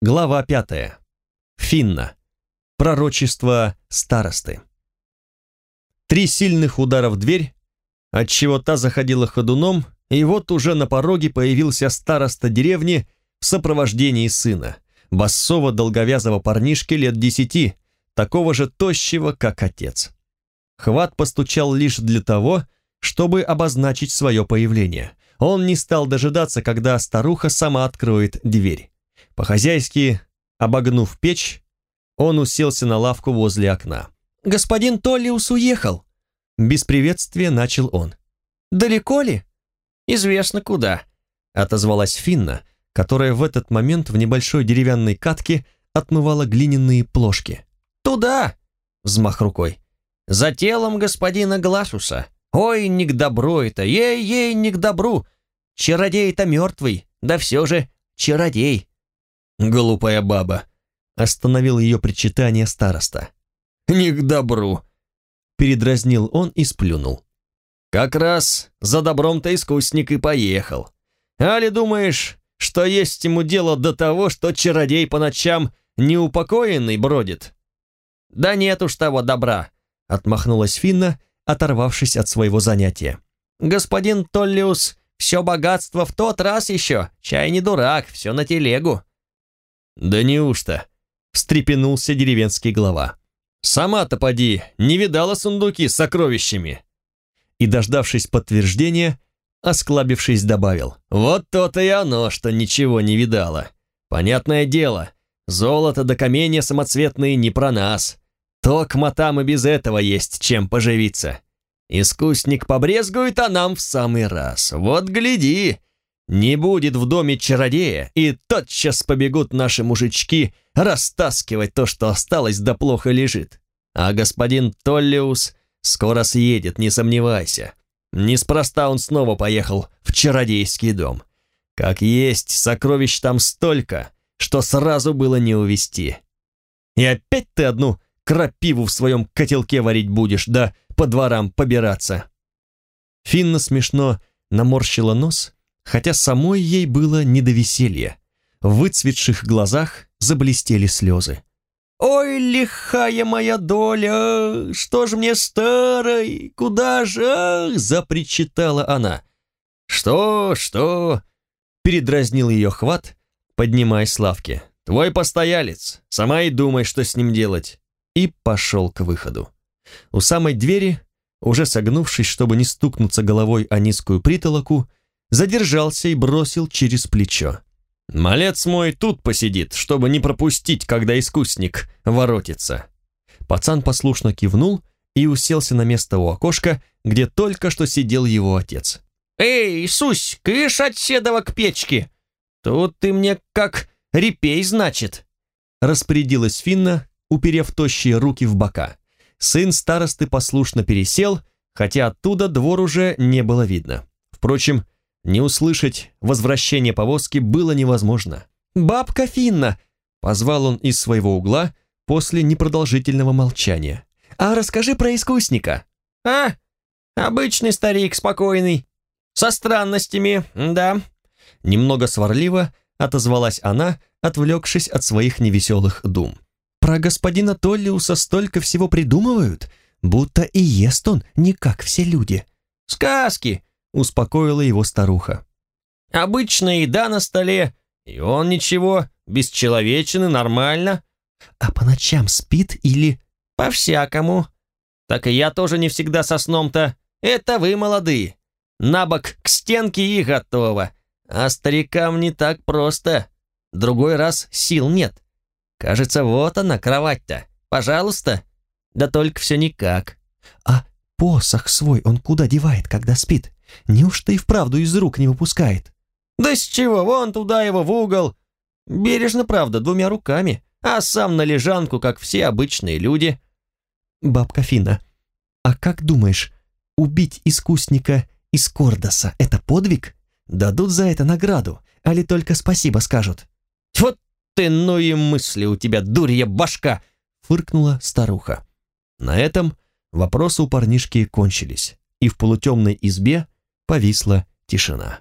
Глава пятая. Финна. Пророчество старосты. Три сильных удара в дверь, отчего та заходила ходуном, и вот уже на пороге появился староста деревни в сопровождении сына, бассова долговязого парнишки лет десяти, такого же тощего, как отец. Хват постучал лишь для того, чтобы обозначить свое появление. Он не стал дожидаться, когда старуха сама откроет дверь. По-хозяйски, обогнув печь, он уселся на лавку возле окна. «Господин Толлиус уехал!» Без приветствия начал он. «Далеко ли?» «Известно куда», — отозвалась Финна, которая в этот момент в небольшой деревянной катке отмывала глиняные плошки. «Туда!» — взмах рукой. «За телом господина Глашуса. Ой, не к добру это, ей-ей, не к добру. Чародей-то мертвый, да все же чародей». «Глупая баба», — остановил ее причитание староста. «Не к добру», — передразнил он и сплюнул. «Как раз за добром-то искусник и поехал. Али думаешь, что есть ему дело до того, что чародей по ночам неупокоенный бродит?» «Да нет уж того добра», — отмахнулась Финна, оторвавшись от своего занятия. «Господин Толлиус, все богатство в тот раз еще, чай не дурак, все на телегу». «Да неужто?» — встрепенулся деревенский глава. «Сама-то поди, не видала сундуки с сокровищами». И, дождавшись подтверждения, осклабившись, добавил. «Вот то-то и оно, что ничего не видала. Понятное дело, золото да каменья самоцветные не про нас. Токма там и без этого есть чем поживиться. Искусник побрезгует, а нам в самый раз. Вот гляди, не будет в доме чародея, и тотчас побегут наши мужички растаскивать то, что осталось да плохо лежит. А господин Толлиус скоро съедет, не сомневайся. Неспроста он снова поехал в чародейский дом. Как есть, сокровищ там столько, что сразу было не увести. И опять ты одну крапиву в своем котелке варить будешь, да по дворам побираться. Финна смешно наморщила нос, хотя самой ей было не до веселья. В выцветших глазах заблестели слезы. «Ой, лихая моя доля, что ж мне старой, куда же?» запричитала она. «Что, что?» передразнил ее хват, поднимаясь с лавки. «Твой постоялец, сама и думай, что с ним делать и пошел к выходу. У самой двери, уже согнувшись, чтобы не стукнуться головой о низкую притолоку, задержался и бросил через плечо. «Малец мой тут посидит, чтобы не пропустить, когда искусник воротится». Пацан послушно кивнул и уселся на место у окошка, где только что сидел его отец. «Эй, Сусь, кыш от седова к печке! Тут ты мне как репей, значит!» Распорядилась Финна, уперев тощие руки в бока. Сын старосты послушно пересел, хотя оттуда двор уже не было видно. Впрочем, не услышать возвращение повозки было невозможно. «Бабка Финна!» — позвал он из своего угла после непродолжительного молчания. «А расскажи про искусника». «А, обычный старик, спокойный, со странностями, да». Немного сварливо отозвалась она, отвлекшись от своих невеселых дум. Про господина Толлиуса столько всего придумывают, будто и ест он не как все люди. Сказки, успокоила его старуха. Обычная еда на столе, и он ничего, бесчеловечен нормально. А по ночам спит или... По-всякому. Так и я тоже не всегда со сном-то. Это вы, молодые. На бок к стенке и готово. А старикам не так просто. Другой раз сил нет. Кажется, вот она, кровать-то. Пожалуйста. Да только все никак. А посох свой он куда девает, когда спит? Неужто и вправду из рук не выпускает? Да с чего, вон туда его в угол. Бережно, правда, двумя руками, а сам на лежанку, как все обычные люди. Бабка Фина, а как думаешь, убить искусника из Кордоса — это подвиг? Дадут за это награду, али только спасибо скажут? Вот ты, ну и мысли у тебя, дурья башка!» фыркнула старуха. На этом вопросы у парнишки кончились, и в полутемной избе повисла тишина.